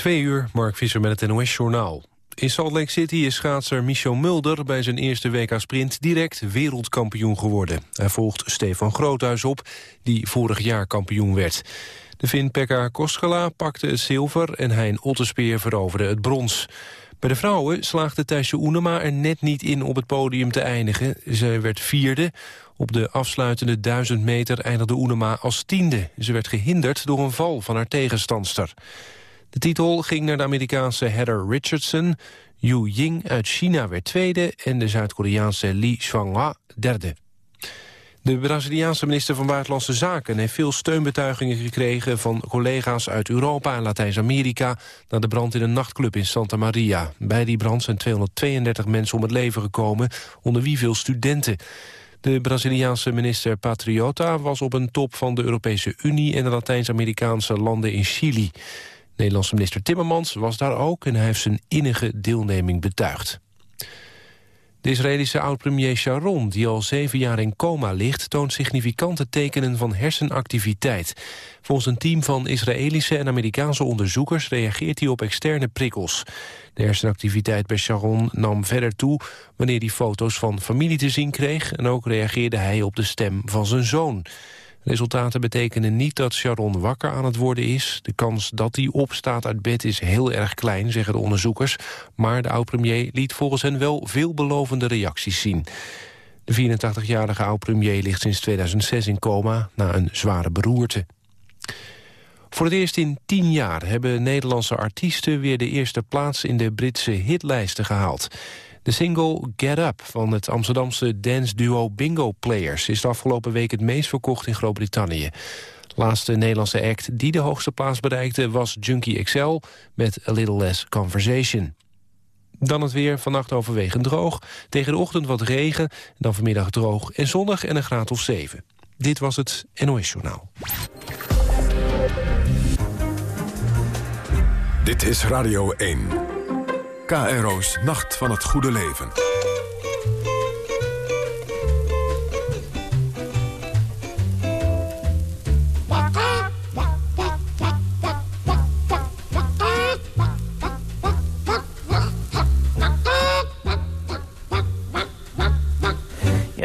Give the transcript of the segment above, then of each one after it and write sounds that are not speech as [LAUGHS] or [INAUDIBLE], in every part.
Twee uur, Mark Visser met het NOS-journaal. In Salt Lake City is schaatser Michel Mulder bij zijn eerste WK-sprint direct wereldkampioen geworden. Hij volgt Stefan Groothuis op, die vorig jaar kampioen werd. De Finn Pekka Koskela pakte het zilver en Hein Otterspeer veroverde het brons. Bij de vrouwen slaagde Thijsje Oenema er net niet in op het podium te eindigen. Ze werd vierde. Op de afsluitende duizend meter eindigde Oenema als tiende. Ze werd gehinderd door een val van haar tegenstandster. De titel ging naar de Amerikaanse Heather Richardson. Yu Ying uit China werd tweede en de Zuid-Koreaanse Lee Chang-hwa derde. De Braziliaanse minister van Buitenlandse Zaken heeft veel steunbetuigingen gekregen van collega's uit Europa en Latijns-Amerika na de brand in een nachtclub in Santa Maria. Bij die brand zijn 232 mensen om het leven gekomen, onder wie veel studenten. De Braziliaanse minister Patriota was op een top van de Europese Unie en de Latijns-Amerikaanse landen in Chili. Nederlandse minister Timmermans was daar ook en hij heeft zijn innige deelneming betuigd. De Israëlische oud-premier Sharon, die al zeven jaar in coma ligt... toont significante tekenen van hersenactiviteit. Volgens een team van Israëlische en Amerikaanse onderzoekers... reageert hij op externe prikkels. De hersenactiviteit bij Sharon nam verder toe... wanneer hij foto's van familie te zien kreeg... en ook reageerde hij op de stem van zijn zoon. Resultaten betekenen niet dat Sharon wakker aan het worden is. De kans dat hij opstaat uit bed is heel erg klein, zeggen de onderzoekers. Maar de oud-premier liet volgens hen wel veelbelovende reacties zien. De 84-jarige oud-premier ligt sinds 2006 in coma na een zware beroerte. Voor het eerst in tien jaar hebben Nederlandse artiesten weer de eerste plaats in de Britse hitlijsten gehaald. De single Get Up van het Amsterdamse dance-duo Bingo Players... is de afgelopen week het meest verkocht in Groot-Brittannië. Laatste Nederlandse act die de hoogste plaats bereikte... was Junkie XL met A Little Less Conversation. Dan het weer, vannacht overwegend droog. Tegen de ochtend wat regen, dan vanmiddag droog en zonnig en een graad of 7. Dit was het NOS Journaal. Dit is Radio 1. KRO's Nacht van het Goede Leven.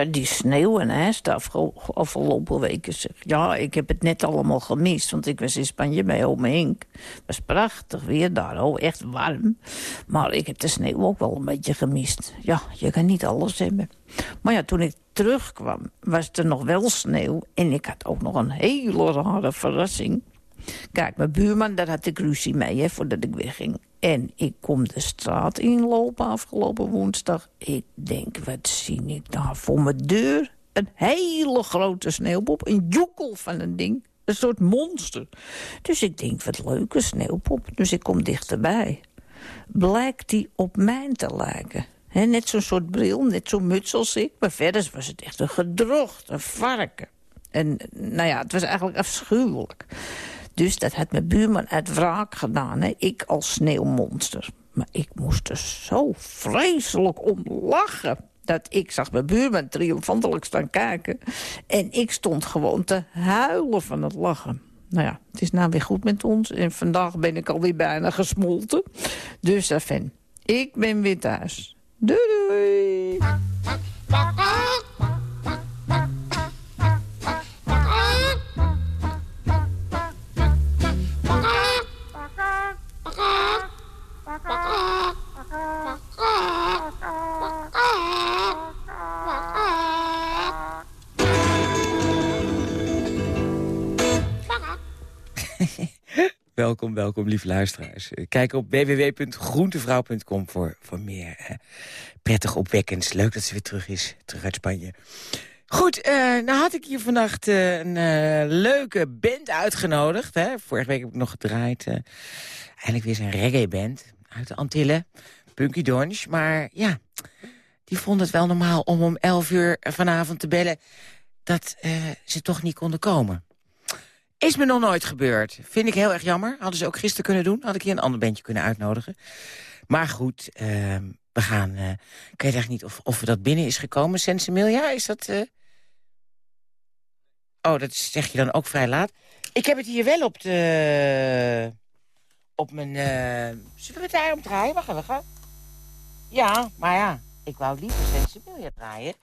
Die sneeuw en de afgelopen weken. Zeg. Ja, ik heb het net allemaal gemist, want ik was in Spanje bij Ome Henk. Het was prachtig weer daar, oh, echt warm. Maar ik heb de sneeuw ook wel een beetje gemist. Ja, je kan niet alles hebben. Maar ja, toen ik terugkwam, was er nog wel sneeuw. En ik had ook nog een hele rare verrassing. Kijk, mijn buurman, daar had ik ruzie mee, hè, voordat ik wegging. En ik kom de straat inlopen afgelopen woensdag. Ik denk, wat zie ik daar voor mijn deur? Een hele grote sneeuwpop, een joekel van een ding. Een soort monster. Dus ik denk, wat leuke sneeuwpop. Dus ik kom dichterbij. Blijkt die op mij te lijken. net zo'n soort bril, net zo'n muts als ik. Maar verder was het echt een gedrocht, een varken. En nou ja, het was eigenlijk afschuwelijk. Dus dat had mijn buurman uit wraak gedaan. Hè? Ik als sneeuwmonster. Maar ik moest er zo vreselijk om lachen dat ik zag mijn buurman triomfantelijk staan kijken. En ik stond gewoon te huilen van het lachen. Nou ja, het is nou weer goed met ons. En vandaag ben ik alweer bijna gesmolten. Dus, Afen, ik ben weer thuis. Doei doei! Welkom, welkom, lieve luisteraars. Kijk op www.groentevrouw.com voor, voor meer eh, prettig opwekkends. Leuk dat ze weer terug is, terug uit Spanje. Goed, uh, nou had ik hier vannacht uh, een leuke band uitgenodigd. Hè. Vorige week heb ik nog gedraaid. Eigenlijk weer zijn reggae-band uit de Antillen. Punky Donch. Maar ja, die vond het wel normaal om om 11 uur vanavond te bellen... dat ze toch niet konden komen. Is me nog nooit gebeurd. Vind ik heel erg jammer. Hadden ze ook gisteren kunnen doen. Had ik hier een ander bandje kunnen uitnodigen. Maar goed, uh, we gaan... Uh, ik weet eigenlijk niet of, of dat binnen is gekomen. Sensimilia, is dat... Uh... Oh, dat zeg je dan ook vrij laat. Ik heb het hier wel op de... op mijn... Uh... Zullen we het draaien? Wacht even. Ja, maar ja, ik wou liever Sensiblia draaien.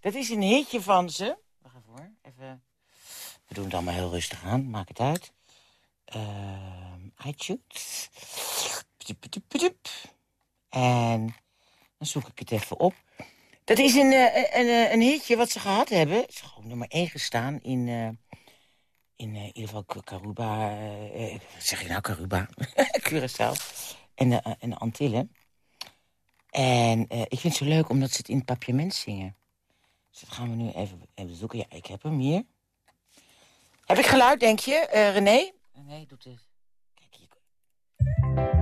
Dat is een hitje van ze. Wacht even hoor. Even... We doen het allemaal heel rustig aan. Maak het uit. Uh, iTunes. En dan zoek ik het even op. Dat is een, uh, een, een hitje wat ze gehad hebben. Het is gewoon nummer 1 gestaan in... Uh, in ieder geval Caruba, uh, zeg je nou, Caruba? [LAUGHS] Curaçao. En de, en de Antillen. En ik vind het zo leuk omdat ze het in het papiament zingen. Dus dat gaan we nu even, even zoeken. Ja, ik heb hem hier. Heb ik geluid, denk je, René? René doet het. Kijk hier.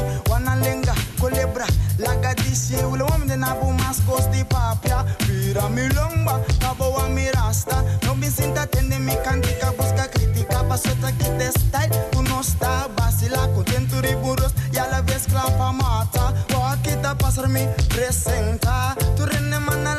bisti Wana lenga, culebra, laga dishi Ule wamde nabu maskos di papia. Vira mi lomba, cabo a mi rasta No bin sinta tende mi cantica Busca crítica, pasota kite style. Tu no sta basila, contenturi burros Ya la vez clapa mata Wakita pasar mi presenta. Tu rene mana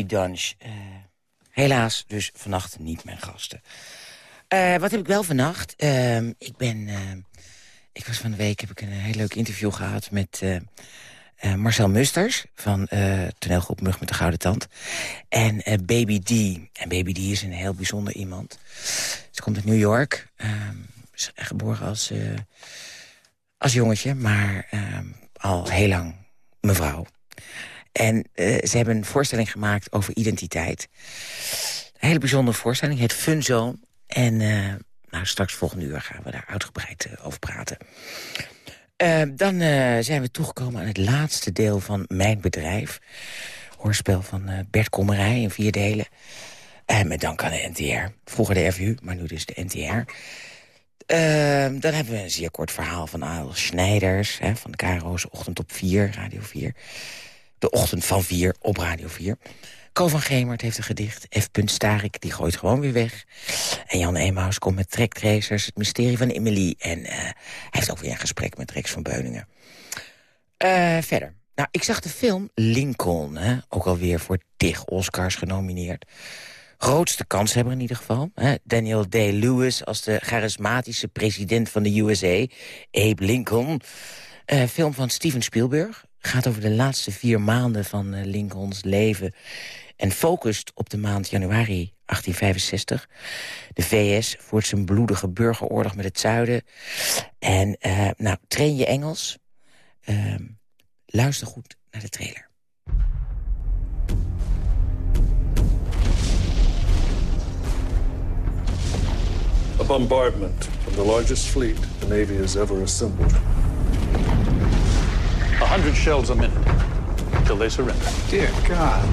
Dunch. Eh, helaas dus vannacht niet mijn gasten. Eh, wat heb ik wel vannacht? Ehm, ik ben... eh, ik was van de week heb ik een heel leuk interview gehad met Marcel Musters... van toneelgroep Mug met de Gouden Tand. En Baby D. En Baby D is een heel bijzonder iemand. Ze komt uit New York. ehm, geboren als, als jongetje, maar ehm, al heel lang mevrouw. En eh, ze hebben een voorstelling gemaakt over identiteit. Een hele bijzondere voorstelling, heet Fun Zone. En eh, nou, straks volgende uur gaan we daar uitgebreid eh, over praten. Dan zijn we toegekomen aan het laatste deel van Mijn Bedrijf. Hoorspel van Bert Kommerij in vier delen. En met dank aan de NTR. Vroeger de FU, maar nu dus de NTR. Dan hebben we een zeer kort verhaal van Al Snijders... Hè, van de KRO's Ochtend op 4, Radio 4. De Ochtend van 4 op Radio 4. Ko van Gemert heeft een gedicht. F. Starik, die gooit gewoon weer weg. En Jan Emaus komt met Trektracers, het mysterie van Emily. En eh, hij heeft ook weer een gesprek met Rex van Beuningen. Eh, verder. Nou, ik zag de film Lincoln, hè, ook alweer voor tig Oscars genomineerd. Grootste kans hebben in ieder geval. Hè. Daniel Day-Lewis als de charismatische president van de USA. Abe Lincoln. Uh, film van Steven Spielberg. Gaat over de laatste vier maanden van uh, Lincolns leven. En focust op de maand januari 1865. De VS voert zijn bloedige burgeroorlog met het zuiden. En uh, nou, train je Engels. Ehm, luister goed naar de trailer. A bombardment from the largest fleet the Navy has ever assembled. A hundred shells a minute till they surrender. Dear God.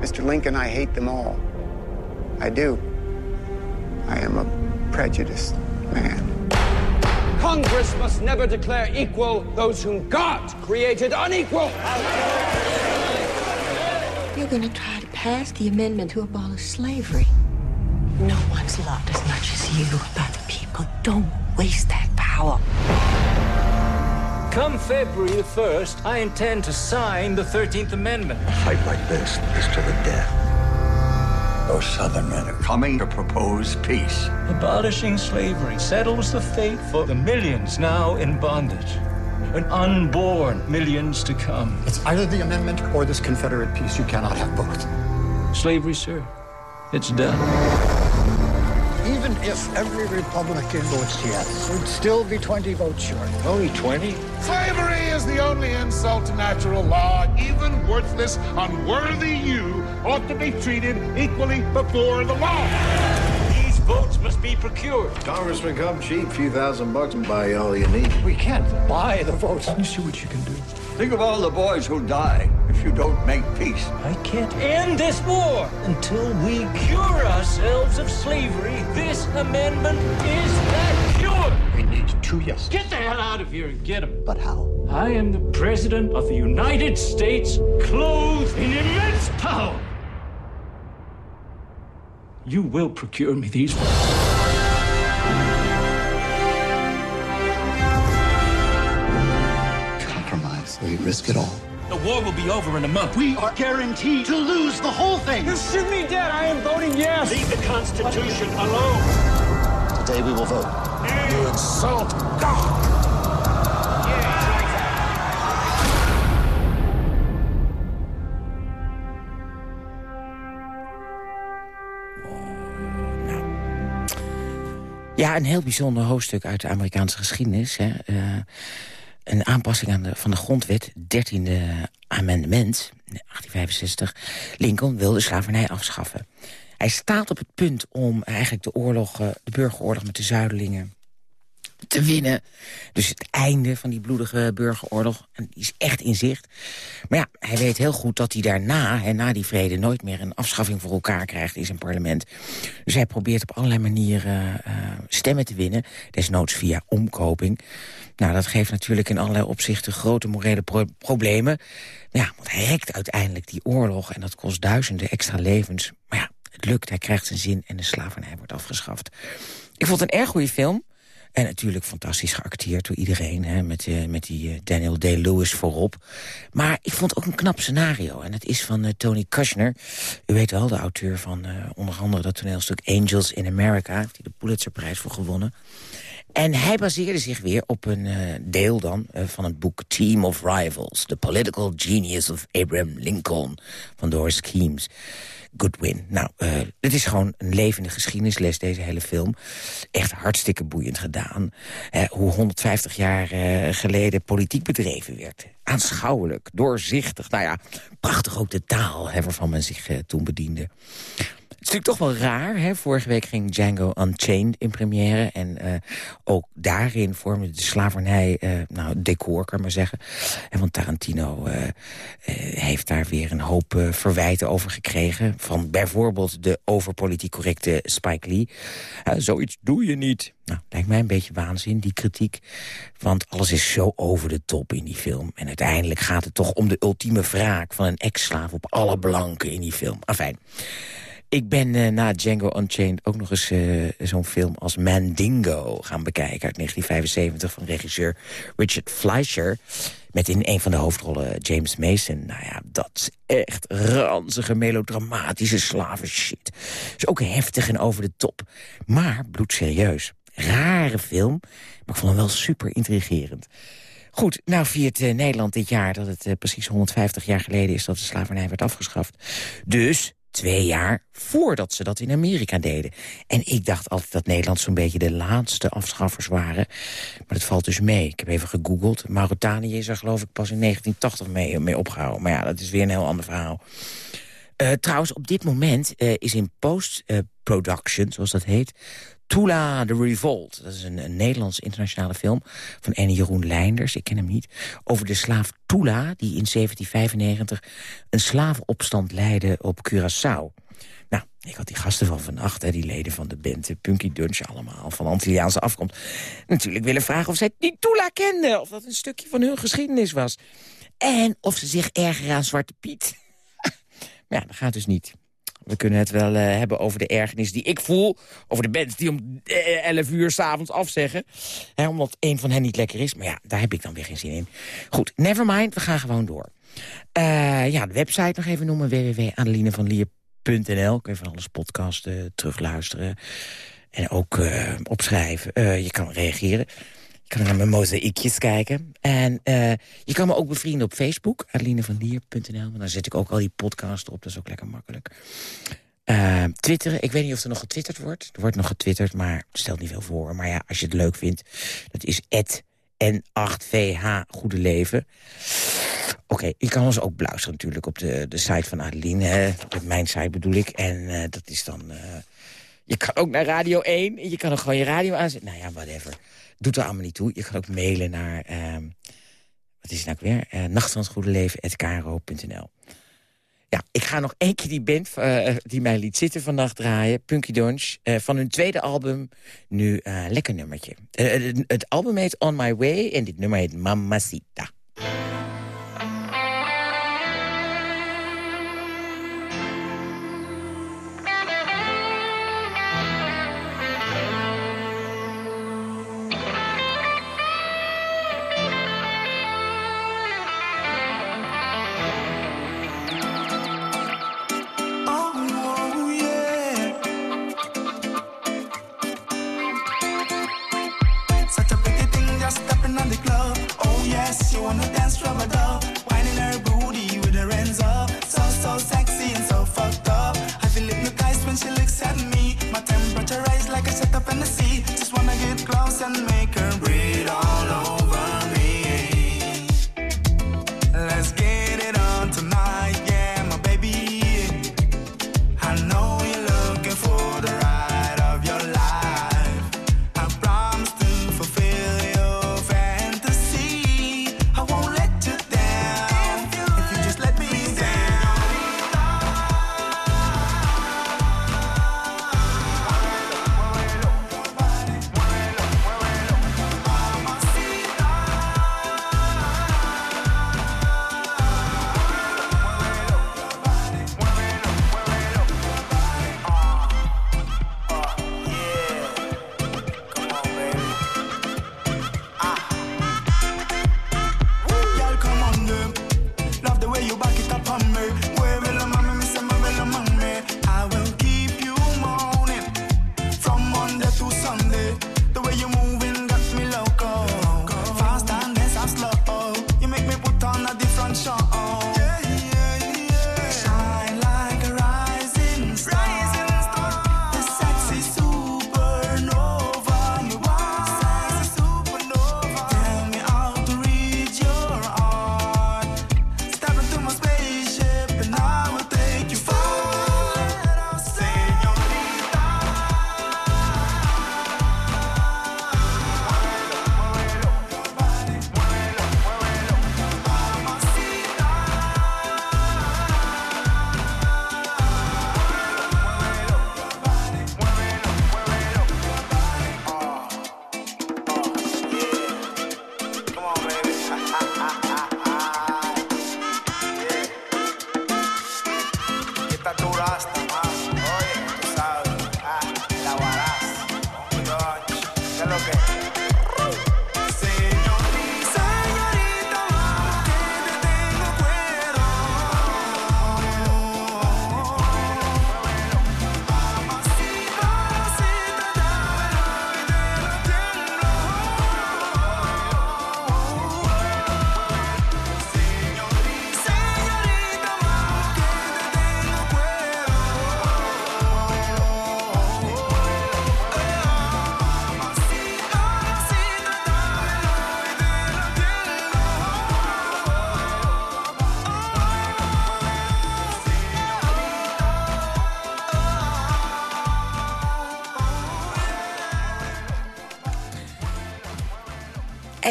Mr. Lincoln, I hate them all. I do. I am a prejudiced man. Congress must never declare equal those whom God created unequal. You're going to try to pass the amendment to abolish slavery. No one's loved as much as you by the people. Don't waste that power. Come February the 1st, I intend to sign the 13th Amendment. A fight like this is to the death. Those Southern men are coming to propose peace. Abolishing slavery settles the fate for the millions now in bondage. And unborn millions to come. It's either the amendment or this Confederate peace. You cannot have both. Slavery, sir. It's done. Even if every Republican votes yes, we'd still be 20 votes short. Only 20? Slavery is the only insult to natural law. Even worthless, unworthy you ought to be treated equally before the law. These votes must be procured. Congressman, come cheap, few thousand bucks and buy all you need. We can't buy the votes. You see what you can do. Think of all the boys who die if you don't make peace. I can't end this war until we cure ourselves of slavery. This amendment is that cure. We need two yeses. Get the hell out of here and get them. But how? I am the President of the United States, clothed in immense power. You will procure me these votes. Compromise. We risk it all. The war will be over in a month. We are guaranteed to lose the whole thing. You shoot me dead. I am voting yes. Leave the Constitution alone. Today we will vote. You insult God. Ja, een heel bijzonder hoofdstuk uit de Amerikaanse geschiedenis. Hè. Uh, een aanpassing aan de, van de grondwet, 13e amendement, 1865. Lincoln wil de slavernij afschaffen. Hij staat op het punt om eigenlijk de, oorlog, de burgeroorlog met de Zuidelingen te winnen. Dus het einde van die bloedige burgeroorlog en is echt in zicht. Maar ja, hij weet heel goed dat hij daarna, hè, na die vrede... nooit meer een afschaffing voor elkaar krijgt in zijn parlement. Dus hij probeert op allerlei manieren uh, stemmen te winnen. Desnoods via omkoping. Nou, dat geeft natuurlijk in allerlei opzichten grote morele pro problemen. Ja, want hij rekt uiteindelijk die oorlog en dat kost duizenden extra levens. Maar ja, het lukt, hij krijgt zijn zin en de slavernij wordt afgeschaft. Ik vond het een erg goede film. En natuurlijk fantastisch geacteerd door iedereen, hè, met, uh, met die uh, Daniel Day-Lewis voorop. Maar ik vond ook een knap scenario. En het is van uh, Tony Kushner. U weet wel, de auteur van onder andere dat toneelstuk Angels in America. Heeft hij de Pulitzerprijs voor gewonnen. En hij baseerde zich weer op een deel dan van het boek Team of Rivals. The Political Genius of Abraham Lincoln van Doris Keams. Goodwin. Nou, uh, het is gewoon een levende geschiedenisles, deze hele film. Echt hartstikke boeiend gedaan. hoe 150 jaar geleden politiek bedreven werd. Aanschouwelijk, doorzichtig. Nou ja, prachtig ook de taal hè, waarvan men zich toen bediende. Is natuurlijk toch wel raar. Hè? Vorige week ging Django Unchained in première. En uh, ook daarin vormde de slavernij, uh, nou, decor kan maar zeggen. En want Tarantino uh, heeft daar weer een hoop verwijten over gekregen. Van bijvoorbeeld de overpolitiek correcte Spike Lee. zoiets doe je niet. Nou, lijkt mij een beetje waanzin, die kritiek. Want alles is zo over de top in die film. En uiteindelijk gaat het toch om de ultieme wraak... van een ex-slaaf op alle blanken in die film. Afijn. Ik ben uh, na Django Unchained ook nog eens uh, zo'n film als Mandingo gaan bekijken... uit 1975 van regisseur Richard Fleischer... met in een van de hoofdrollen James Mason. Nou ja, dat is echt ranzige, melodramatische slavenshit. Is ook heftig en over de top. Maar bloedserieus. Rare film, maar ik vond hem wel super intrigerend. Goed, nou viert uh, Nederland dit jaar dat het precies 150 jaar geleden is... dat de slavernij werd afgeschaft. Dus Twee jaar voordat ze dat in Amerika deden. En ik dacht altijd dat Nederland zo'n beetje de laatste afschaffers waren. Maar dat valt dus mee. Ik heb even gegoogeld. Mauritanië is er geloof ik pas in 1980 mee, mee opgehouden. Maar ja, dat is weer een heel ander verhaal. Uh, trouwens, op dit moment uh, is in post-production, uh, zoals dat heet... Tula the Revolt. Dat is een, een Nederlands internationale film van Anne Jeroen Leinders. Ik ken hem niet. Over de slaaf Tula, die in 1795 een slavenopstand leidde op Curaçao. Nou, ik had die gasten van vannacht, hè, die leden van de band Punky Dunch allemaal, van Antilliaanse afkomst, natuurlijk willen vragen of zij die Tula kenden, of dat een stukje van hun geschiedenis was. En of ze zich ergeren aan Zwarte Piet. [LAUGHS] maar ja, dat gaat dus niet. We kunnen het wel uh, hebben over de ergernis die ik voel. Over de bands die om 11 uh, uur s'avonds afzeggen. Hè, omdat een van hen niet lekker is. Maar ja, daar heb ik dan weer geen zin in. Goed, nevermind, we gaan gewoon door. Uh, ja, de website nog even noemen. www.adelinevanlier.nl Kun je van alles podcasten, terugluisteren. En ook opschrijven. je kan reageren kan naar mijn mozaïekjes kijken. En uh, je kan me ook bevrienden op Facebook, adelinevanlier.nl. Want daar zet ik ook al die podcasts op, dat is ook lekker makkelijk. Uh, twitteren, ik weet niet of er nog getwitterd wordt. Er wordt nog getwitterd, maar stelt niet veel voor. Maar ja, als je het leuk vindt, dat is N8VH Goede Leven. Oké, okay, je kan ons ook beluisteren natuurlijk op de, de site van Adeline. Op mijn site bedoel ik. En uh, dat is dan... Je kan ook naar Radio 1. En je kan ook gewoon je radio aanzetten. Nou ja, whatever. Doet er allemaal niet toe. Je kan ook mailen naar... Uh, wat is het nou weer? Uh, nachtvansgoedeleven.kro.nl Ja, ik ga nog één keer die band uh, die mij liet zitten vannacht draaien. Punky Donch. Uh, van hun tweede album. Nu lekker nummertje. het album heet On My Way. En dit nummer heet Mamacita.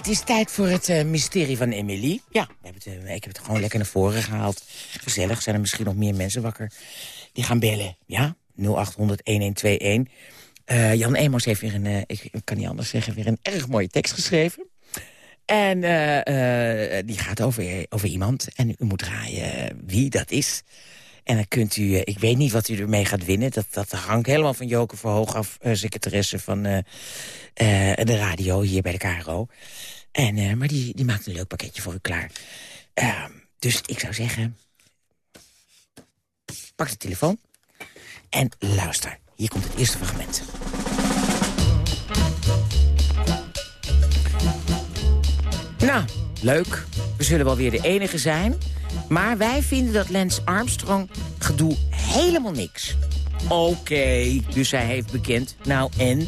Is tijd voor het uh, mysterie van Emily. Ja, uh, ik heb het gewoon lekker naar voren gehaald. Gezellig, zijn er misschien nog meer mensen wakker. Die gaan bellen, ja? 0800-1121. Uh, Jan Emos heeft weer een, uh, ik kan niet anders zeggen, weer een erg mooie tekst geschreven. En die gaat over, over iemand. En u moet raaien wie dat is. En dan kunt u, ik weet niet wat u ermee gaat winnen. Dat, dat hangt helemaal van Joke Verhoog af, secretaresse van de radio hier bij de KRO. En, maar die, die maakt een leuk pakketje voor u klaar. Ehm, dus ik zou zeggen, pak de telefoon en luister. Hier komt het eerste fragment. Nou, leuk. We zullen wel weer de enige zijn. Maar wij vinden dat Lance Armstrong gedoe helemaal niks. Oké, dus hij heeft bekend. Nou, en?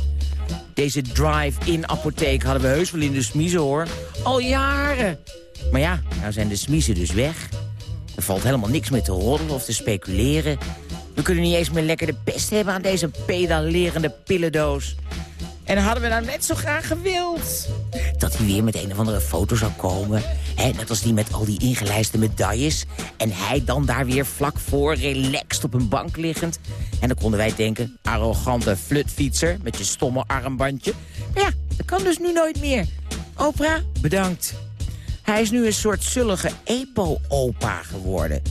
Deze drive-in apotheek hadden we heus wel in de smiezen, hoor. Al jaren. Maar ja, nou zijn de smiezen dus weg. Er valt helemaal niks meer te roddelen of te speculeren. We kunnen niet eens meer lekker de pest hebben aan deze pedalerende pillendoos. En hadden we nou net zo graag gewild. Dat hij weer met een of andere foto zou komen. Hè, net als die met al die ingelijste medailles. En hij dan daar weer vlak voor, relaxed op een bank liggend. En dan konden wij denken, arrogante flutfietser met je stomme armbandje. Maar ja, dat kan dus nu nooit meer. Oprah, bedankt. Hij is nu een soort zullige epo-opa geworden.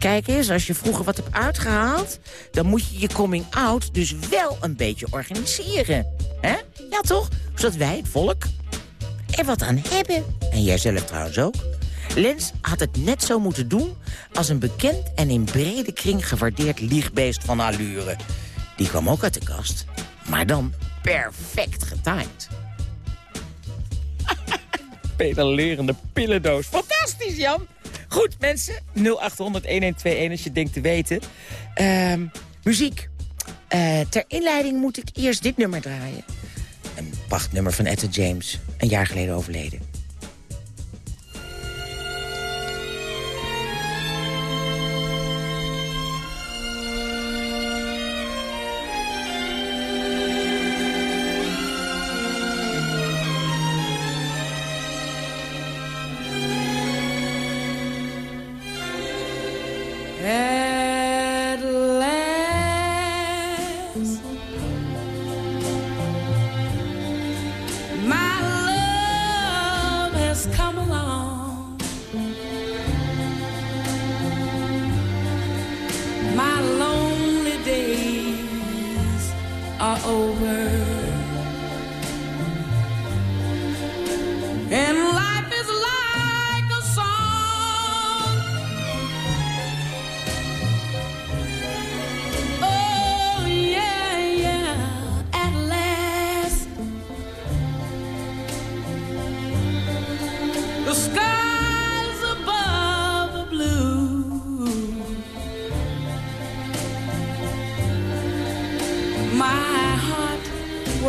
Kijk eens, als je vroeger wat hebt uitgehaald... dan moet je je coming-out dus wel een beetje organiseren. hè? Ja, toch? Zodat wij, het volk, er wat aan hebben. En jij zelf trouwens ook. Lens had het net zo moeten doen als een bekend en in brede kring gewaardeerd liegbeest van allure. Die kwam ook uit de kast, maar dan perfect getimed. [LAUGHS] Pedalerende pillendoos. Fantastisch, Jan! Goed, mensen. 0800-1121 als je denkt te weten. Uh, muziek. Uh, ter inleiding moet ik eerst dit nummer draaien. Een prachtnummer van Etta James. Een jaar geleden overleden.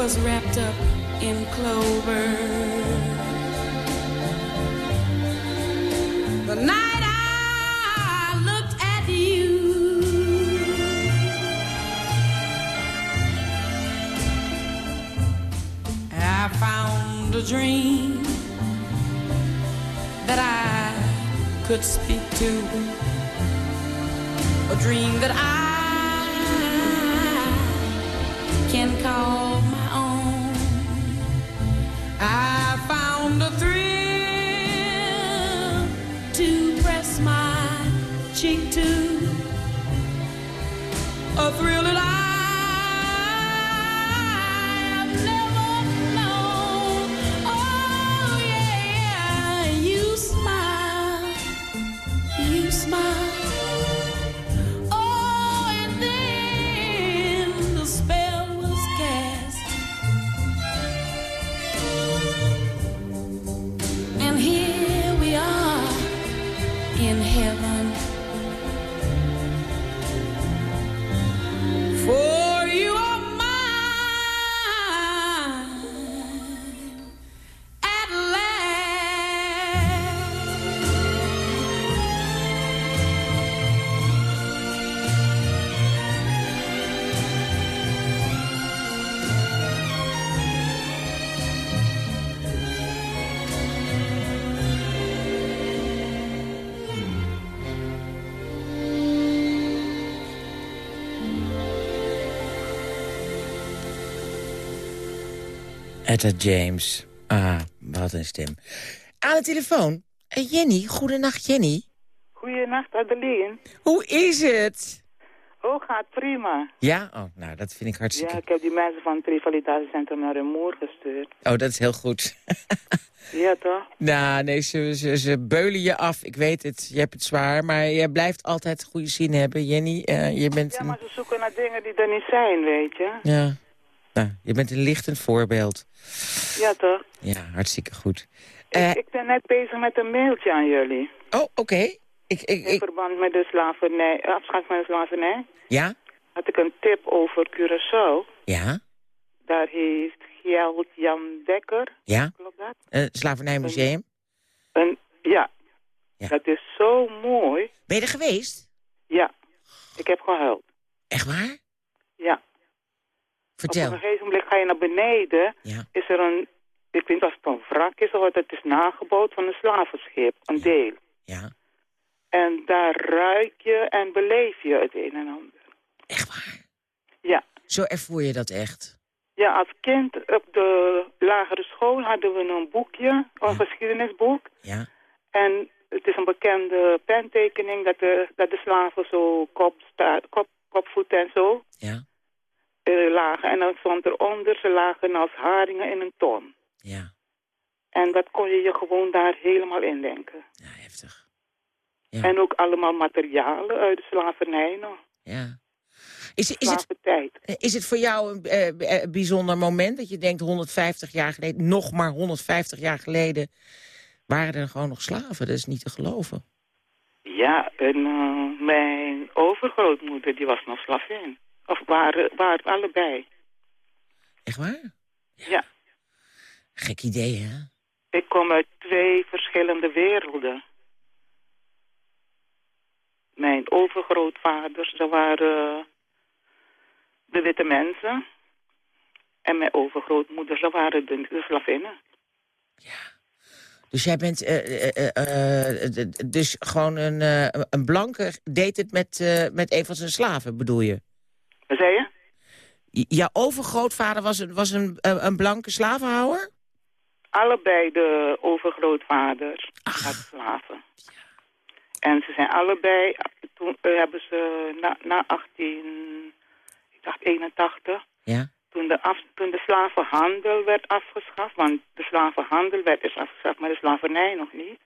Was wrapped up in clover. The night I looked at you. I found a dream that I could speak to. A dream that I thrill Etta James. Ah, wat een stem. Aan de telefoon. Eh, Jenny, goedenacht Jenny. Goedenacht Adeline. Hoe is het? Oh, gaat prima. Ja? Oh, nou, dat vind ik hartstikke... Ja, ik heb die mensen van het revalidatiecentrum naar hun moer gestuurd. Oh, dat is heel goed. [LAUGHS] ja, toch? Nou, nee, ze, ze, ze beulen je af. Ik weet het, je hebt het zwaar. Maar je blijft altijd goede zin hebben, Jenny. Uh, je bent ja, maar ze zoeken naar dingen die er niet zijn, weet je. Ja. Nou, je bent een lichtend voorbeeld. Ja, toch? Ja, hartstikke goed. Ik, uh, ik ben net bezig met een mailtje aan jullie. Oh, oké. Okay. Ik, ik, In verband met de slavernij, afscheid van de slavernij. Ja? Had ik een tip over Curaçao. Ja? Daar heeft Gjeld Jan Dekker. Ja? Klopt dat? Een slavernijmuseum? Een, een, ja. ja. Dat is zo mooi. Ben je er geweest? Ja. Ik heb gehuild. Echt waar? Ja. Vertel. Op een gegeven moment ga je naar beneden. Ja. Is er een, ik weet niet of het een wrak is of het is nagebouwd van een slavenschip. Een deel. Ja. En daar ruik je en beleef je het een en ander. Echt waar? Ja. Zo ervoer je dat echt? Ja, als kind op de lagere school hadden we een boekje, een geschiedenisboek. Ja. En het is een bekende pentekening dat de, dat de slaven zo kop, kop, kopvoet en zo ja. Uh, lagen. En dan stond eronder, ze lagen als haringen in een ton. Ja. En dat kon je je gewoon daar helemaal indenken. Ja, heftig. Ja. En ook allemaal materialen uit de slavernij nog. Ja. Is, is, het, is het voor jou een uh, bijzonder moment dat je denkt 150 jaar geleden, nog maar 150 jaar geleden, waren er gewoon nog slaven? Dat is niet te geloven. Ja, en uh, mijn overgrootmoeder die was nog slavin. Of waren, waren allebei. Echt waar? Ja. ja. Gek idee, hè? Ik kom uit twee verschillende werelden mijn overgrootvaders, dat waren de witte mensen. En mijn overgrootmoeders, dat waren de, de slavinnen. Ja. Dus jij bent uh, uh, uh, dus gewoon een, een blanke, deed het met, met een van zijn slaven, bedoel je? Wat zei je? Jouw overgrootvader was een, was een, een blanke slavenhouwer? Allebei de overgrootvaders hadden slaven. Ja. En ze zijn allebei, toen hebben ze na, na 18, ik dacht 81, ja. toen, de af, toen de slavenhandel werd afgeschaft, want de slavenhandel werd dus afgeschaft, maar de slavernij nog niet.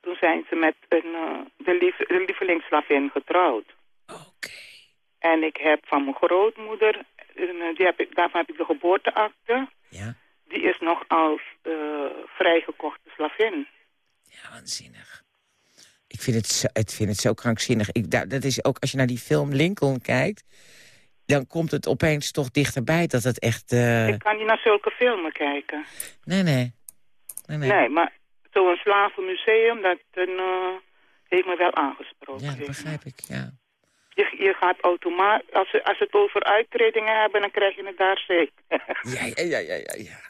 Toen zijn ze met een, de, lief, de lievelingsslavin getrouwd. Oké. En ik heb van mijn grootmoeder, die heb ik, daarvan heb ik de geboorteakte. Ja. Die is nog als uh, vrijgekochte slavin. Ja, waanzinnig. Ik vind het zo, ik vind het zo krankzinnig. Ik, dat is ook als je naar die film Lincoln kijkt... dan komt het opeens toch dichterbij dat het echt... Uh... Ik kan niet naar zulke filmen kijken. Nee, nee. Nee, nee. nee maar zo'n slavenmuseum, dat uh, heeft me wel aangesproken. Ja, dat begrijp ik, ja. Je, je gaat automatisch... Als ze, als het over uittredingen hebben, dan krijg je het daar zeker. ja, ja, ja, ja, ja.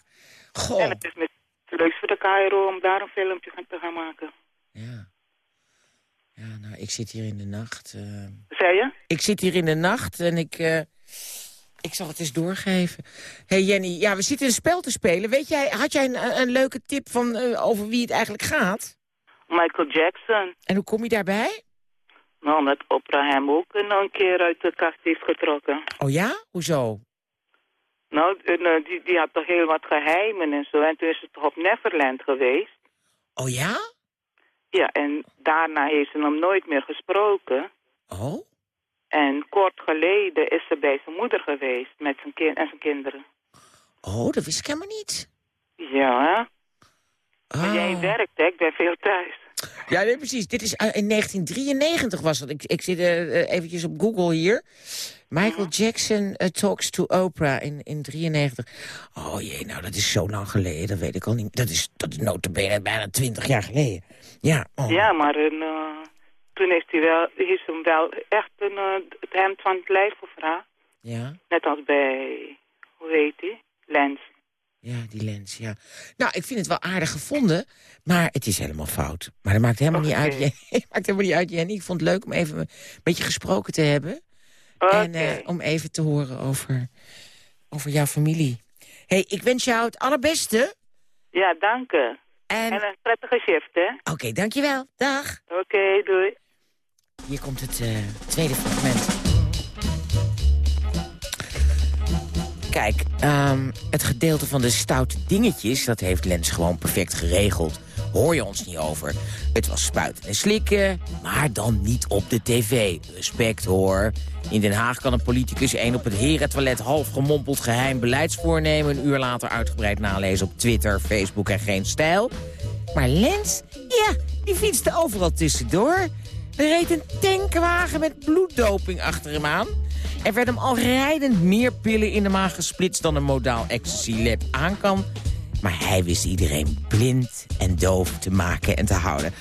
Goh. En het is met leuk voor de KRO om daar een filmpje te gaan maken. Ja. Ja, nou, ik zit hier in de nacht. Uh... Zei je? Ik zit hier in de nacht en ik... Uh... Ik zal het eens doorgeven. hey Jenny, ja, we zitten een spel te spelen. Weet jij, had jij een, een leuke tip van, uh, over wie het eigenlijk gaat? Michael Jackson. En hoe kom je daarbij? Nou, met Oprah hem ook een keer uit de kast heeft getrokken. Oh ja? Hoezo? Nou, die, die had toch heel wat geheimen en zo. En toen is ze toch op Neverland geweest. Oh ja? Ja, en daarna heeft ze hem nooit meer gesproken. Oh? En kort geleden is ze bij zijn moeder geweest met zijn kind en zijn kinderen. Oh, dat wist ik helemaal niet. Ja. Oh. Maar jij werkt, hè? Ik ben veel thuis. Ja, nee, precies. Dit is in 1993 was het. Ik, ik zit uh, eventjes op Google hier. Michael Jackson uh, talks to Oprah in, in 93. Oh jee, nou dat is zo lang geleden. Dat weet ik al niet. Dat is, dat is notabene bijna 20 jaar geleden. Ja, oh. ja maar een, uh, toen heeft hij wel, hem wel echt een, uh, het hemd van het lijf gevraagd. Ja. Net als bij, hoe heet hij? Lens. Ja, die lens, ja. Nou, ik vind het wel aardig gevonden, maar het is helemaal fout. Maar dat maakt helemaal okay. niet uit, [LAUGHS] maakt helemaal niet uit, Jenny. Ik vond het leuk om even een beetje gesproken te hebben. Okay. En uh, om even te horen over, over jouw familie. hey, ik wens jou het allerbeste. Ja, dank je. En, een prettige shift, hè? Oké, dankjewel. Dag. Oké, doei. Hier komt het uh, tweede fragment. Kijk, um, het gedeelte van de stoute dingetjes... dat heeft Lens gewoon perfect geregeld. Hoor je ons niet over. Het was spuiten en slikken, maar dan niet op de tv. Respect hoor. In Den Haag kan een politicus één op het herentoilet half gemompeld geheim beleidsvoornemen... een uur later uitgebreid nalezen op Twitter, Facebook en geen stijl. Maar Lens, ja, die fietste overal tussendoor. Er reed een tankwagen met bloeddoping achter hem aan. Er werd hem al rijdend meer pillen in de maag gesplitst... dan een modaal ecstasy-lab aan kan. Maar hij wist iedereen blind en doof te maken en te houden.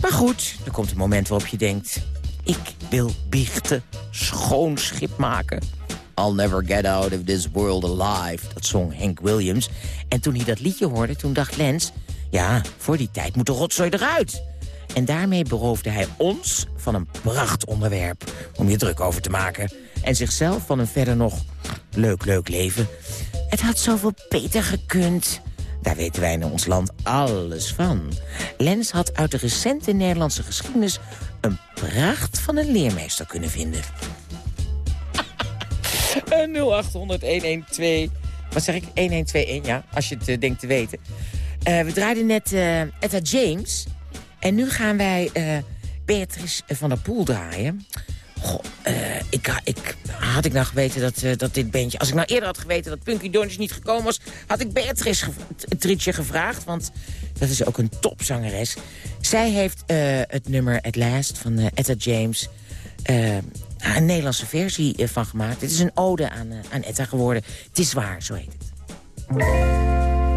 Maar goed, er komt een moment waarop je denkt... ik wil biechten, schoon schip maken. I'll never get out of this world alive. Dat zong Hank Williams. En toen hij dat liedje hoorde, toen dacht Lens... ja, voor die tijd moet de rotzooi eruit. En daarmee beroofde hij ons van een prachtonderwerp... om je druk over te maken. En zichzelf van een verder nog leuk, leuk leven. Het had zoveel beter gekund. Daar weten wij in ons land alles van. Lens had uit de recente Nederlandse geschiedenis... een pracht van een leermeester kunnen vinden. [LAUGHS] 0800-112... Wat zeg ik? 1121, ja, als je het uh, denkt te weten. Uh, we draaiden net uh, Etta James. En nu gaan wij Beatrice van der Poel draaien. Goh, uh, ik, ik, had ik nou geweten dat, uh, dat dit bandje... Als ik nou eerder had geweten dat Punky Donnies niet gekomen was... had ik Beatrice Tritje gevraagd, want dat is ook een topzangeres. Zij heeft het nummer At Last van Etta James... een Nederlandse versie van gemaakt. Het is een ode aan, aan Etta geworden. Het is waar, zo heet het.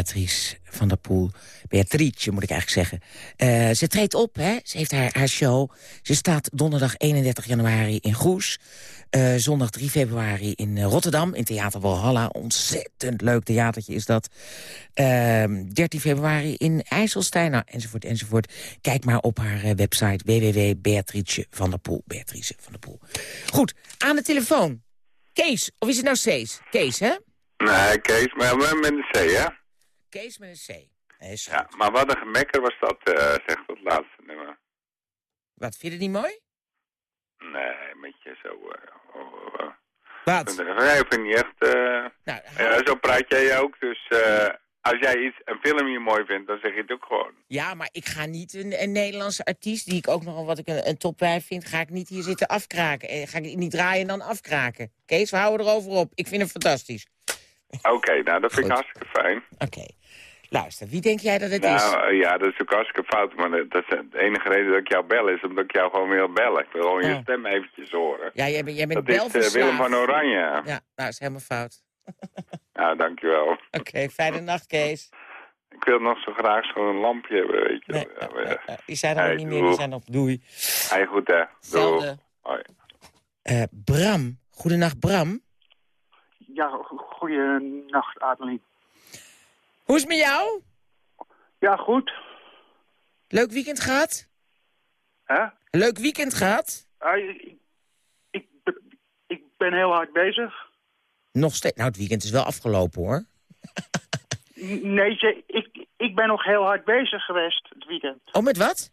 Beatrice van der Poel. Beatrice, moet ik eigenlijk zeggen. Eh, ze treedt op, hè? ze heeft haar, haar show. Ze staat donderdag 31 januari in Goes. Eh, zondag 3 februari in eh, Rotterdam, in Theater Walhalla. Ontzettend leuk theatertje is dat. 13 februari in IJsselstein, nou, enzovoort, enzovoort. Kijk maar op haar website www.beatrice van der Poel. Beatrice van der Poel. Goed, aan de telefoon. Kees, of is het nou Cees? Kees, hè? Nee, Kees, maar met een C, hè? Kees met een C. Ja, maar wat een gemekker was dat, uh, zegt dat laatste nummer. Wat, vind je het niet mooi? Nee, met je zo... Uh, oh, uh, wat? Nee, ik vind niet echt... nou, ja, zo praat jij ook, dus... als jij iets, een film hier mooi vindt, dan zeg je het ook gewoon. Ja, maar ik ga niet een, een Nederlandse artiest, die ik ook nog wat ik een, een top 5 vind, ga ik niet hier zitten afkraken. Ga ik niet draaien en dan afkraken. Kees, we houden erover op. Ik vind hem fantastisch. Oké, nou dat vind ik hartstikke fijn. Oké. Luister, wie denk jij dat het nou, is? Nou, ja, dat is ook hartstikke fout, maar dat is de enige reden dat ik jou bel is omdat ik jou gewoon wil bellen. Ik wil gewoon je Oh. stem eventjes horen. Ja, jij, bent- jij bent dat is uh, belverslaafd. Willem van Oranje. Ja, nou, dat is helemaal fout. Ja, [LAUGHS] dankjewel. Oké, fijne nacht, Kees. Ik wil nog zo graag zo'n lampje hebben, weet je. maar, Uh, die zijn er Hey, niet meer, die zijn op. Doei. Hey, goed hè. Doei. Hoi. Eh, Bram, goedenacht Bram. Ja, goeienacht Adeline. Hoe is het met jou? Ja, goed. Leuk weekend gehad? Hè? Leuk weekend gehad? Ah, ik, ik, ik ben heel hard bezig. Nog steeds. Nou, het weekend is wel afgelopen hoor. [LAUGHS] Nee, ze, ik, ik ben nog heel hard bezig geweest het weekend. Oh, met wat?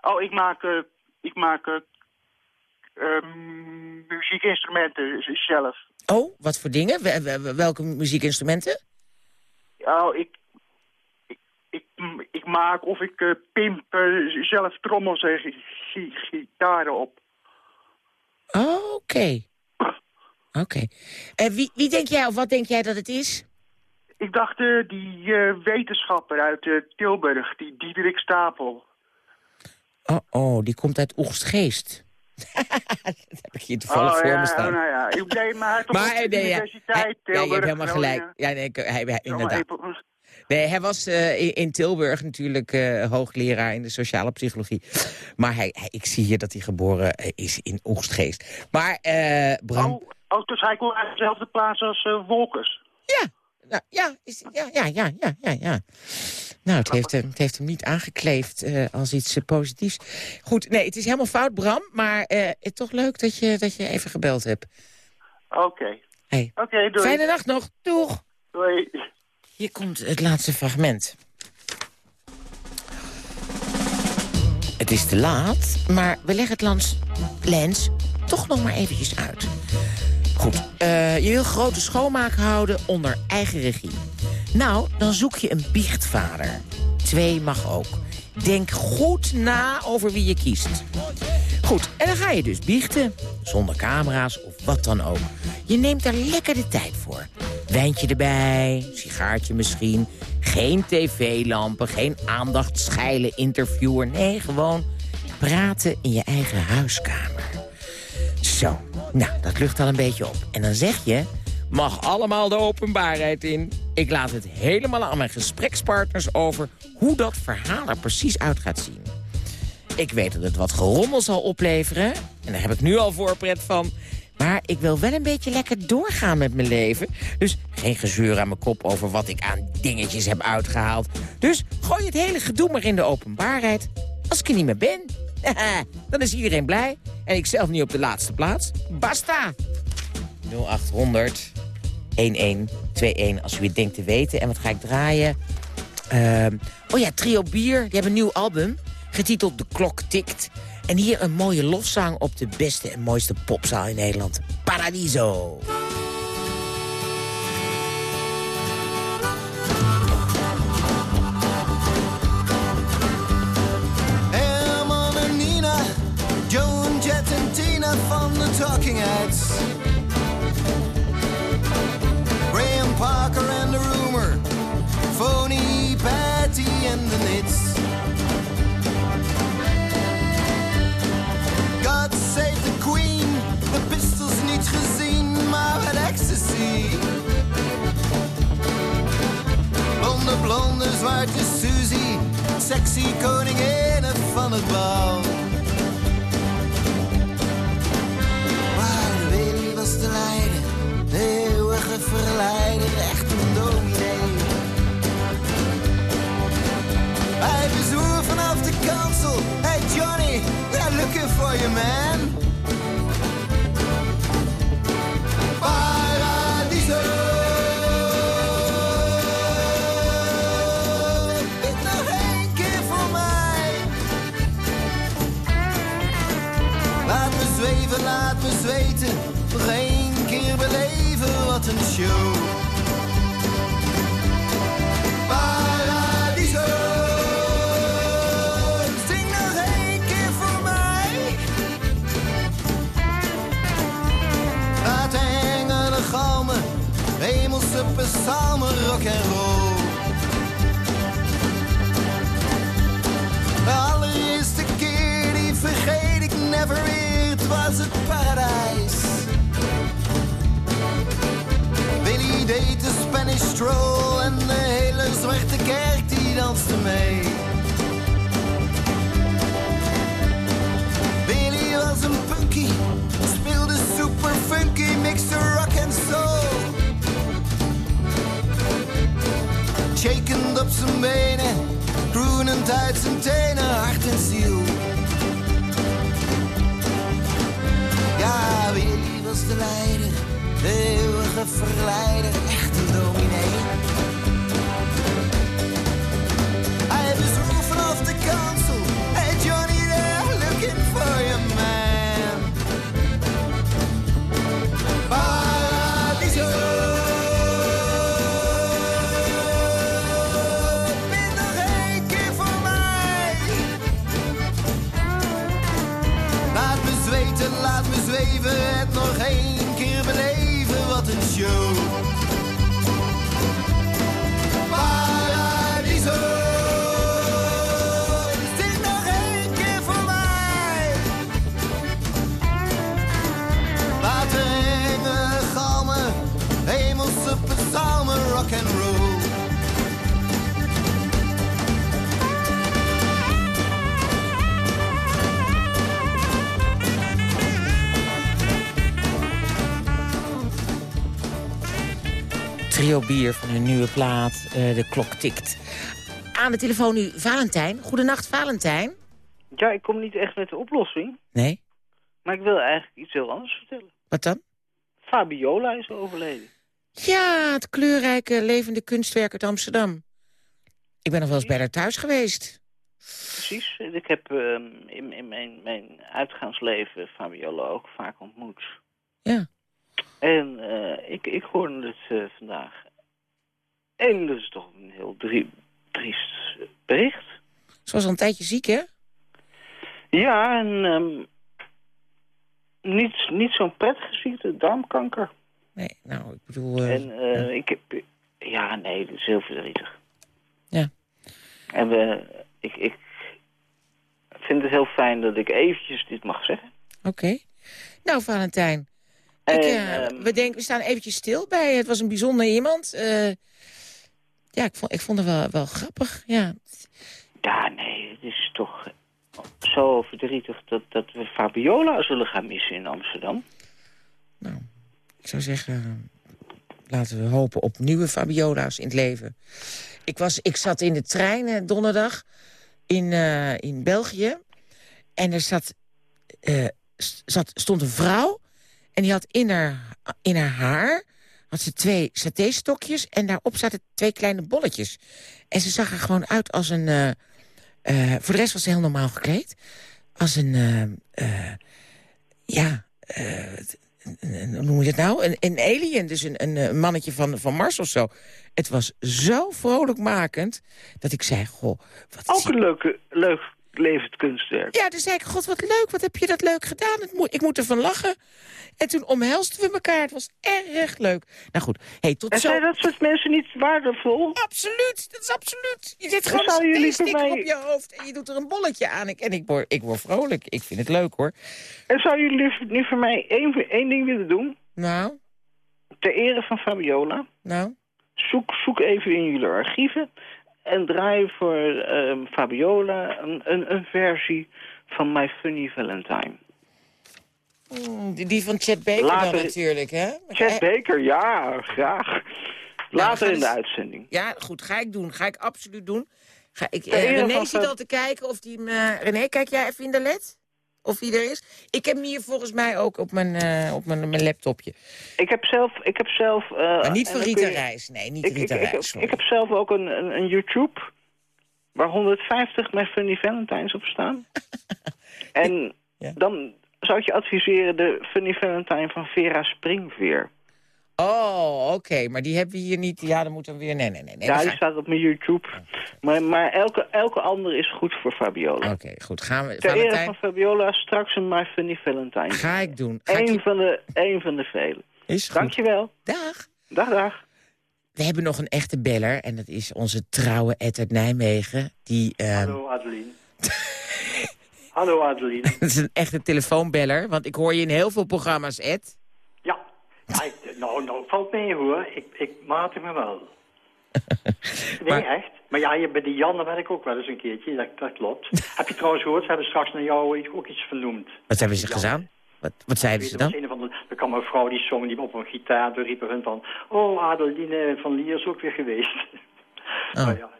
Oh, ik maak, eh, ik maak eh, ehm, muziekinstrumenten zelf. Oh, wat voor dingen? Wel- wel- Welke muziekinstrumenten? Oh, ik, ik, ik, ik maak of ik eh, pimp zelf trommels en gi- gi- gitaren op. Oh, oké. Oké. En wie, wie denk jij, of wat denk jij dat het is? Ik dacht eh, die eh, wetenschapper uit Tilburg, die Diederik Stapel. Oh, oh, die komt uit Oegstgeest. Dat heb ik hier toevallig oh, voor ja, me staan. oh, nou ja, ik deed maar Maar, op de eh, nee, ja, universiteit hij- ja, je hebt helemaal Groningen. gelijk. Ja, nee, hij, hij- inderdaad. Nee, hij was eh, in, Tilburg natuurlijk eh, hoogleraar in de sociale psychologie. Maar hij, hij- ik zie hier dat hij geboren is in Oegstgeest. Maar, eh Bram... Oh, oh, dus hij komt uit dezelfde plaats als Wolkers. Nou, ja, is, ja, ja, ja, ja, ja, ja. Nou, het heeft hem, het heeft hem niet aangekleefd eh, als iets eh, positiefs. Goed, nee, het is helemaal fout, Bram. Maar eh, het is toch leuk dat je, dat je even gebeld hebt. Oké. Hey. Oké, doei. Fijne dag nog. Doeg. Doei. Hier komt het laatste fragment. Het is te laat, maar we leggen het lans, lens toch nog maar eventjes uit. Goed, eh, je wil grote schoonmaak houden onder eigen regie. Nou, dan zoek je een biechtvader. Twee mag ook. Denk goed na over wie je kiest. Goed, en dan ga je dus biechten. Zonder camera's of wat dan ook. Je neemt er lekker de tijd voor. Wijntje erbij, sigaartje misschien. Geen tv-lampen, geen aandachtscheile interviewer. Nee, gewoon praten in je eigen huiskamer. Zo, nou, dat lucht al een beetje op. En dan zeg je, mag allemaal de openbaarheid in. Ik laat het helemaal aan mijn gesprekspartners over... hoe dat verhaal er precies uit gaat zien. Ik weet dat het wat gerommel zal opleveren. En daar heb ik nu al voorpret van. Maar ik wil wel een beetje lekker doorgaan met mijn leven. Dus geen gezeur aan mijn kop over wat ik aan dingetjes heb uitgehaald. Dus gooi het hele gedoe maar in de openbaarheid. Als ik er niet meer ben, [LAUGHS] dan is iedereen blij. En ik zelf niet op de laatste plaats. Basta! 0800 1121 als u het denkt te weten. En wat ga ik draaien? Ehm, oh ja, Trio Bier. Die hebben een nieuw album. Getiteld De Klok Tikt. En hier een mooie lofzang op de beste en mooiste popzaal in Nederland. Paradiso. Talking Heads. Graham Parker en The Rumor, Phony Patty en The Nits. God save the Queen, de pistols niet gezien, maar met ecstasy. Zwarte Suzy, sexy koningin van het bal. You man. Nog één keer voor mij. Laat me zweven, laat me zweten. Nog één keer beleven, wat een show. Rock en roll. De allereerste keer die vergeet ik never weer, het was het paradijs. Willy deed de Spanish stroll en de hele zwarte kerk die danste mee. Op zijn benen, groenend uit zijn tenen, hart en ziel. Ja, Willy was de leider, de eeuwige verleider, Trio bier van hun nieuwe plaat. eh, de klok tikt. Aan de telefoon nu Valentijn. Goedenacht, Valentijn. Ja, ik kom niet echt met de oplossing. Nee? Maar ik wil eigenlijk iets heel anders vertellen. Wat dan? Fabiola is overleden. Ja, het kleurrijke levende kunstwerk uit Amsterdam. Ik ben nog wel eens bij haar thuis geweest. Precies. Ik heb ehm, in, in mijn, mijn uitgaansleven Fabiola ook vaak ontmoet. Ja. En eh, ik, ik hoorde het eh, vandaag. En dat is toch een heel drie, triest bericht. Ze was al een tijdje ziek, hè? Ja, en ehm, niet, niet zo'n prettige ziekte, darmkanker. Nee, nou, ik bedoel... eh, En eh, ik heb... Ja, nee, dat is heel verdrietig. Ja. En we, ik, ik vind het heel fijn dat ik eventjes dit mag zeggen. Oké. Nou, Valentijn. Ik, eh, ehm, we, denken, we staan eventjes stil bij. Het was een bijzonder iemand. Eh, ja, ik vond, ik vond het wel, wel grappig. Ja. Ja, nee, het is toch zo verdrietig dat, dat we Fabiola zullen gaan missen in Amsterdam. Ik zou zeggen, laten we hopen op nieuwe Fabiola's in het leven. Ik, was, ik zat in de trein eh, donderdag in, in België. En er zat, zat, stond een vrouw. En die had in haar, in haar haar had ze twee satéstokjes. En daarop zaten twee kleine bolletjes. En ze zag er gewoon uit als een... eh, eh, voor de rest was ze heel normaal gekleed. Als een... eh, ja, hoe noem je het nou? Een, een alien, dus een, een, mannetje van, van Mars of zo. Het was zo vrolijkmakend dat ik zei, goh... Wat Ook een leuke, leuk levend kunstwerk. Ja, toen zei ik, god, wat leuk, wat heb je dat leuk gedaan? Het moet, ik moet ervan lachen. En toen omhelsten we elkaar, het was erg leuk. Nou goed, hey, tot En zo. zijn dat soort mensen niet waardevol? Absoluut, dat is absoluut. Je En gewoon een mij- op je hoofd en je doet er een bolletje aan. Ik, en ik word, ik word vrolijk, ik vind het leuk hoor. En zouden jullie nu voor mij één, één ding willen doen? Nou? Ter ere van Fabiola. Nou? Zoek, zoek even in jullie archieven. En draai voor ehm, Fabiola een, een, een versie van My Funny Valentine. Mm, die, die van Chet Baker Later- dan natuurlijk, hè? Chet Baker, ja, graag. Nou, Later in de dus- uitzending. Ja, goed, ga ik doen. Ga ik absoluut doen. Ga ik, eh, René zit al te kijken of die... eh, René, kijk jij even in de led? Of die er is? Ik heb hem hier volgens mij ook op mijn, eh, op mijn, mijn laptopje. Ik heb zelf... Ik heb zelf eh, Maar niet voor Rita je- Reis. Nee, niet ik, Rita ik, Reis. ik, ik heb zelf ook een, een, een YouTube... waar 150 My Funny Valentines op staan. [LAUGHS] en dan zou ik je adviseren de Funny Valentine van Vera Springveer. Oh, oké. Maar die hebben we hier niet... Ja, dan moet dan weer... Nee, nee, nee. nee ja, we die gaan- staat op mijn YouTube. Maar, maar elke, elke andere is goed voor Fabiola. Oké, goed. Gaan we... Ter ere Valentijn, van Fabiola straks een My Funny Valentine. ga ik doen. Ga Eén van, de, één van de vele. Is goed. Dankjewel. Dag. Dag, dag. We hebben nog een echte beller. En dat is onze trouwe Ed uit Nijmegen. Die, eh, Hallo Adeline. [LAUGHS] Hallo Adeline. [LAUGHS] dat is een echte telefoonbeller. Want ik hoor je in heel veel programma's, Ed. Ja, ja ik, nou, nou valt mee hoor. Ik, ik matig me wel. [LAUGHS] Nee, echt. Maar ja, je, bij die Jan daar ben ik ook wel eens een keertje. Dat, dat klopt. [LAUGHS] Heb je trouwens gehoord, ze hebben straks naar jou ook iets vernoemd. Wat hebben ze gedaan? Wat, wat zeiden ze Er dan? een van de, er kwam een vrouw die zong die op een gitaar, toen riepen hun van... Oh, Adeline van Lier is ook weer geweest. [LAUGHS] Maar ja,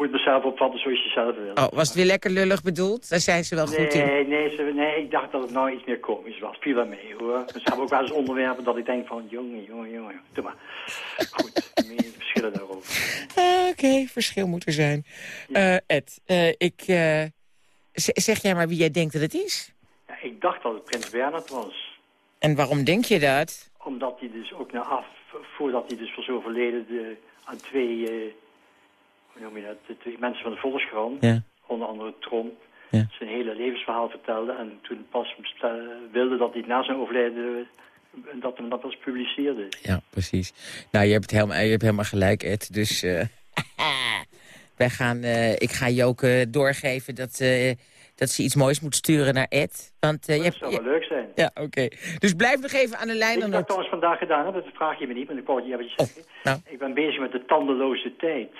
moet mezelf opvatten zoals je zelf wil. Oh, was het weer lekker lullig bedoeld? Daar zijn ze wel goed in. Nee, nee, nee, ik dacht dat het nou iets meer komisch was. Viel wel mee, hoor. Ze hebben ook wel eens onderwerpen dat ik denk van... Jongen, jongen, jongen. Doe maar. Goed, meningen verschillen daarover. [LAUGHS] Oké, verschil moet er zijn. Eh, Ed, eh, ik, eh, zeg jij maar wie jij denkt dat het is. Ja, ik dacht dat het Prins Bernhard was. En waarom denk je dat? Omdat hij dus ook na af... Voordat hij dus was overleden... De, aan twee... hoe noem je dat? De mensen van de Volkskrant. Ja. Onder andere Tromp. Ja. Zijn hele levensverhaal vertelde. En toen pas eh, wilde dat hij na zijn overlijden... eh, dat hem dat pas publiceerde. Ja, precies. Nou, je hebt, helemaal, je hebt helemaal gelijk, Ed. Dus eh, [LAUGHS] wij gaan, ik ga Joke doorgeven dat, dat ze iets moois moet sturen naar Ed. Want eh, je Dat hebt... zou wel leuk zijn. Ja, oké. Dus blijf nog even aan de lijn. Ik ook- trouwens vandaag gedaan heb? Dat vraag je me niet, maar ik wou het je eventjes zeggen. nou. Ik ben bezig met de tandeloze tijd.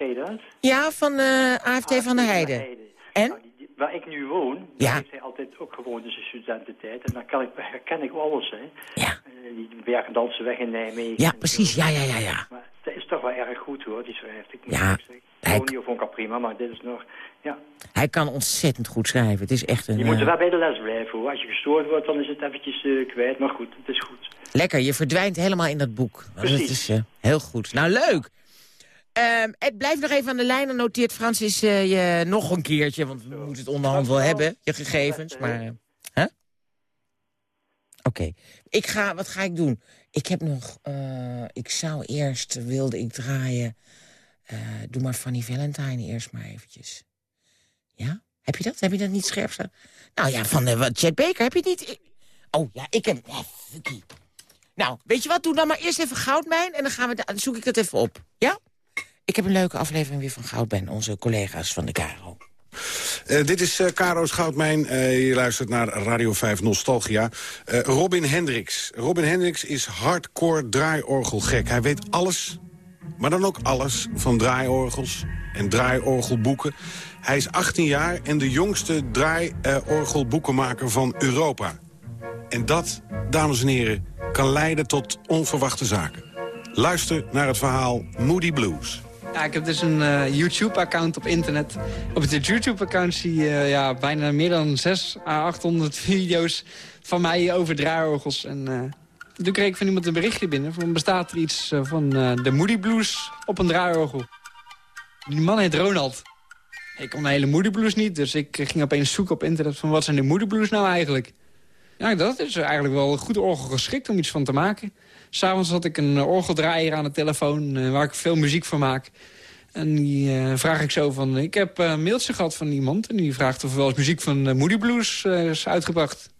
Ken je dat? Ja, van eh, AFT van der Heijden. En? Waar ik nu woon, Ja. daar heeft hij altijd ook gewoond in zijn studententijd. En dan kan ik, herken ik alles, hè. Ja. Eh, die Bergendalse weg in Nijmegen. Ja, precies. Ja, ja, ja, ja. Maar dat is toch wel erg goed, hoor, die schrijft. Ik moet Ja, zeggen. hij- Tonio vond ik al prima, maar dit is nog... Ja. Hij kan ontzettend goed schrijven. Het is echt een... Je moet er eh, wel bij de les blijven, hoor. Als je gestoord wordt, dan is het eventjes kwijt. Maar goed, het is goed. Lekker, je verdwijnt helemaal in dat boek. Dat Precies. is eh, heel goed. Nou, leuk. Ehm Ed, blijf nog even aan de lijn. Dan noteert Francis eh, je nog een keertje. Want we moeten het onderhand wel hebben, je gegevens. Maar, eh, hè? Oké. Ik ga, wat ga ik doen? Ik heb nog, eh, ik zou eerst, wilde ik draaien. eh, doe maar Fanny Valentine eerst maar eventjes. Ja? Heb je dat? Heb je dat niet scherp? Nou ja, van eh, wat, Chet Baker, heb je het niet? Oh ja, ik heb... Fuckie. Nou, weet je wat? Doe dan maar eerst even Goudmijn en dan, gaan we da- dan zoek ik het even op. Ja? Ik heb een leuke aflevering weer van Goudmijn, onze collega's van de Caro. Eh, dit is eh Karo's Goudmijn. Eh, je luistert naar Radio 5 Nostalgia. Robin Hendricks. Robin Hendricks is hardcore draaiorgelgek. Hij weet alles, maar dan ook alles van draaiorgels en draaiorgelboeken. Hij is 18 jaar en de jongste draaiorgelboekenmaker van Europa. En dat, dames en heren, kan leiden tot onverwachte zaken. Luister naar het verhaal Moody Blues. Ja, ik heb dus een eh, YouTube-account op internet. Op het YouTube-account zie je eh, ja, bijna meer dan 600 à 800 [LAUGHS] video's van mij over draaiorgels. En eh, toen kreeg ik van iemand een berichtje binnen. Van, bestaat er iets van de Moody Blues op een draaiorgel? Die man heet Ronald. Ik kon de hele Moody Blues niet, dus ik ging opeens zoeken op internet van wat zijn de Moody Blues nou eigenlijk? Ja, dat is eigenlijk wel een goed orgel geschikt om iets van te maken. S'avonds had ik een eh, orgeldraaier aan de telefoon eh, waar ik veel muziek van maak. En die eh, vraag ik zo van... Ik heb een mailtje gehad van iemand en die vraagt of er wel eens muziek van Moody Blues is uitgebracht.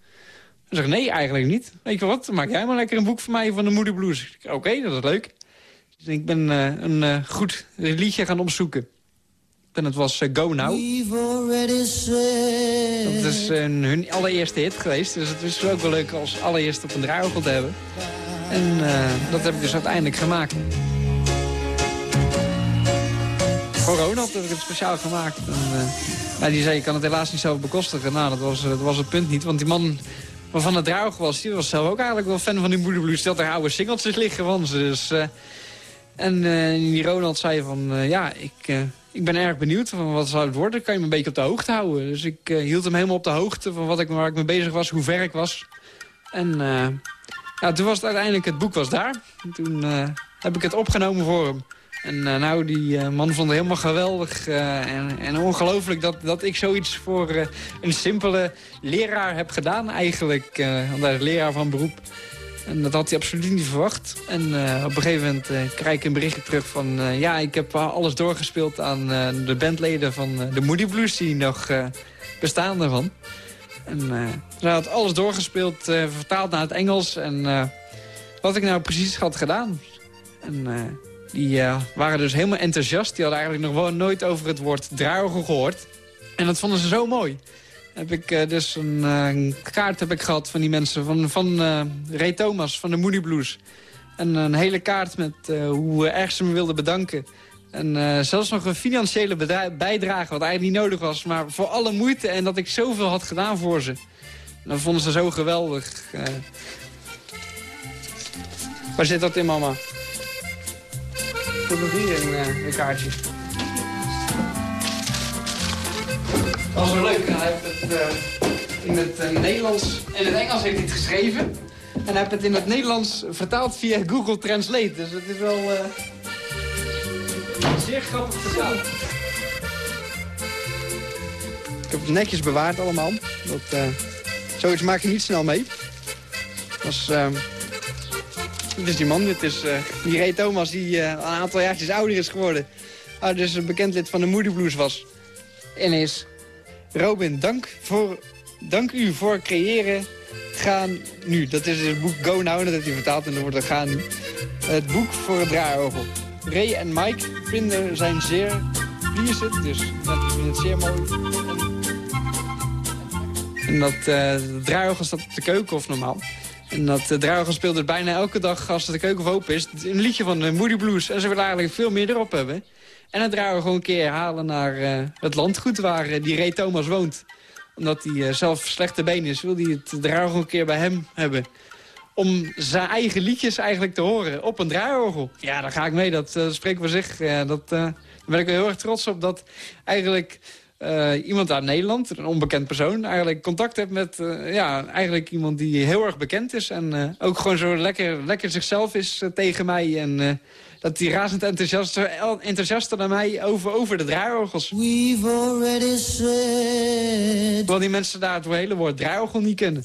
Ik zeg nee, eigenlijk niet. Weet je wat, dan maak jij maar lekker een boek van mij van de Moody Blues. Oké, dat is leuk. Dus ik ben een goed liedje gaan opzoeken. En het was Go Now. Dat is hun allereerste hit geweest. Dus het is ook wel leuk als allereerst op een draaiorgel te hebben. En eh, dat heb ik dus uiteindelijk gemaakt. voor Ronald heb ik het speciaal gemaakt. En, nou, die zei, je kan het helaas niet zelf bekostigen. Nou, dat was, dat was het punt niet. Want die man waarvan het draag was, die was zelf ook eigenlijk wel fan van die moederblues. Had er oude singeltjes liggen van ze. Dus, en die Ronald zei van, ja, ik ik ben erg benieuwd van wat zou het worden. Kan je me een beetje op de hoogte houden. Dus ik uh, hield hem helemaal op de hoogte van wat ik, waar ik mee bezig was, hoe ver ik was. En uh, toen was het uiteindelijk, het boek was daar. En toen uh, heb ik het opgenomen voor hem. En nou, die man vond het helemaal geweldig en, en ongelooflijk dat, dat ik zoiets voor een simpele leraar heb gedaan eigenlijk. want leraar van beroep. En dat had hij absoluut niet verwacht. En uh, op een gegeven moment uh, krijg ik een berichtje terug van... Uh, ja, ik heb alles doorgespeeld aan de bandleden van de Moody Blues... die nog bestaan daarvan. En had alles doorgespeeld, vertaald naar het Engels. En wat ik nou precies had gedaan. En die waren dus helemaal enthousiast. Die hadden eigenlijk nog wel nooit over het woord draaiorgel gehoord. En dat vonden ze zo mooi heb ik dus een, kaart heb ik gehad van die mensen. Van, van Ray Thomas, van de Moody Blues. En een hele kaart met hoe erg ze me wilden bedanken. En zelfs nog een financiële bijdrage, wat eigenlijk niet nodig was. Maar voor alle moeite en dat ik zoveel had gedaan voor ze. Dat vonden ze zo geweldig. Waar zit dat in, mama? Zit dat hier in een kaartje? Dat was wel leuk. Hij heeft het uh, in het uh, Nederlands en het Engels heeft hij het geschreven. En hij heeft het in het Nederlands vertaald via Google Translate. Dus het is wel uh, zeer grappig vertaald. Ik heb het netjes bewaard allemaal. Dat, zoiets maak je niet snel mee. Dat dit is die man, dit is die Ray Thomas die een aantal jaartjes ouder is geworden. Uh, dus een bekend lid van de Moody Blues was. En is Robin, dank, voor, dank u voor creëren. Gaan nu. Dat is het boek Go Now. Dat heeft hij vertaald en dan wordt er gaan nu. Het boek voor het draaiorgel. Ray en Mike vinden zijn zeer pleased. Dus dat vinden het zeer mooi. En dat uh, draaiorgel staat op de keuken of normaal. En dat uh, draaiorgel speelt dus bijna elke dag als de keuken open is. Een liedje van de Moody Blues. En ze willen eigenlijk veel meer erop hebben. En draaien we gewoon een keer halen naar het landgoed waar die Ray Thomas woont. Omdat hij zelf slechte been is, wil hij het draaien een keer bij hem hebben. Om zijn eigen liedjes eigenlijk te horen op een draaiorgel. Ja, daar ga ik mee, dat spreken we zich. dat, daar ben ik heel erg trots op dat eigenlijk... iemand uit Nederland, een onbekend persoon, eigenlijk contact heeft met ja, eigenlijk iemand die heel erg bekend is. En ook gewoon zo lekker, lekker zichzelf is tegen mij. En dat die razend enthousiast, enthousiast naar mij over, over de draaiorgels. We've already said... Terwijl die mensen daar het hele woord draaiorgel niet kennen.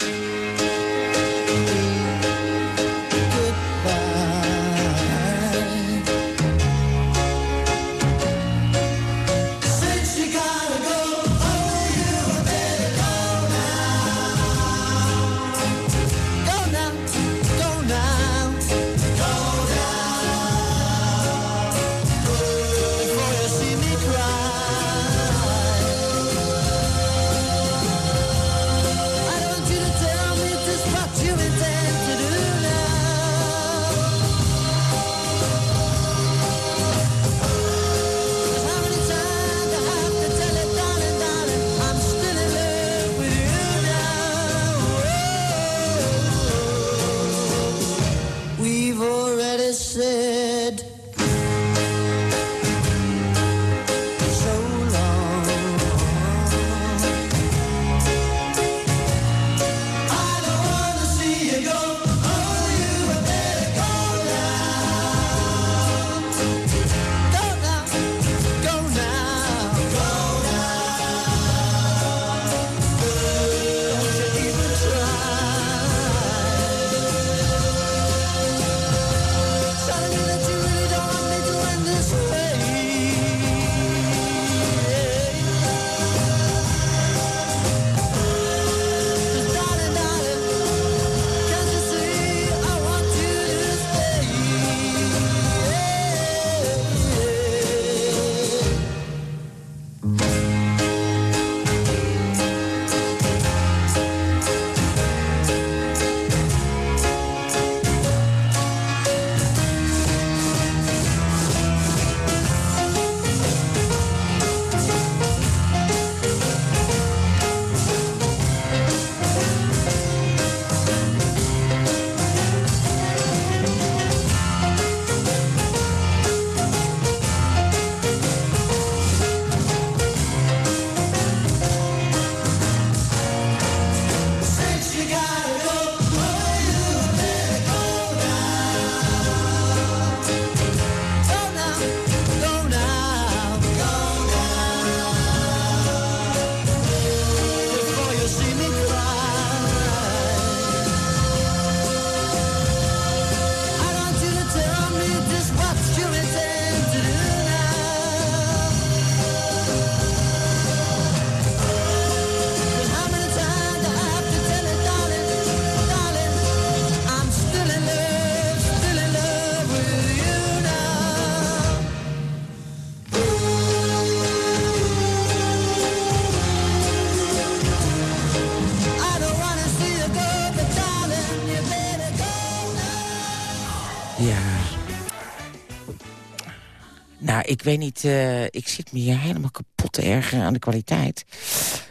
Ik weet niet, uh, ik zit me hier helemaal kapot te ergeren aan de kwaliteit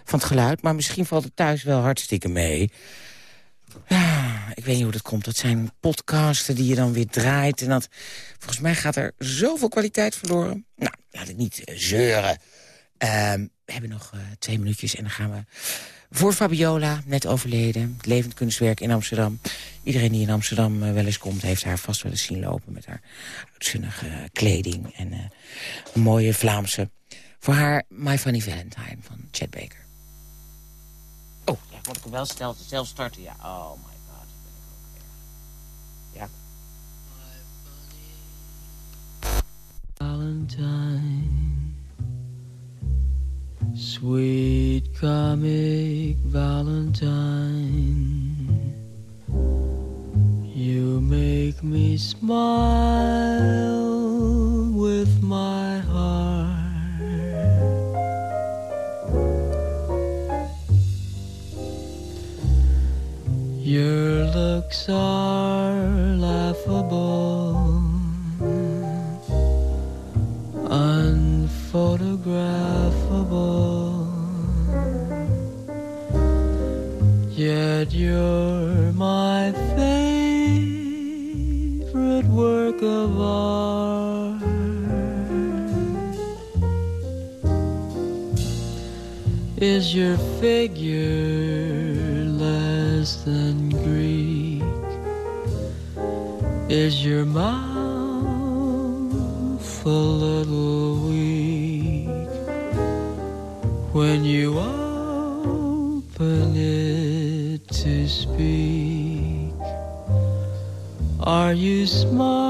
van het geluid. Maar misschien valt het thuis wel hartstikke mee. Ik weet niet hoe dat komt. Dat zijn podcasten die je dan weer draait. En dat, volgens mij gaat er zoveel kwaliteit verloren. Nou, laat ik niet zeuren. Ehm, we hebben nog uh, twee minuutjes en dan gaan we voor Fabiola, net overleden. Levend kunstwerk in Amsterdam. Iedereen die in Amsterdam uh, wel eens komt... heeft haar vast wel eens zien lopen met haar uitzinnige kleding... en uh, een mooie Vlaamse. Voor haar My Funny Valentine van Chad Baker. Oh, ja, moet ik hem wel stel, zelf starten? Ja, oh my god. Ja. Valentine Sweet comic Valentine, you make me smile with my heart. Your looks are Is your figure less than Greek? Is your mouth a little weak when you open it? to speak. Are you smart?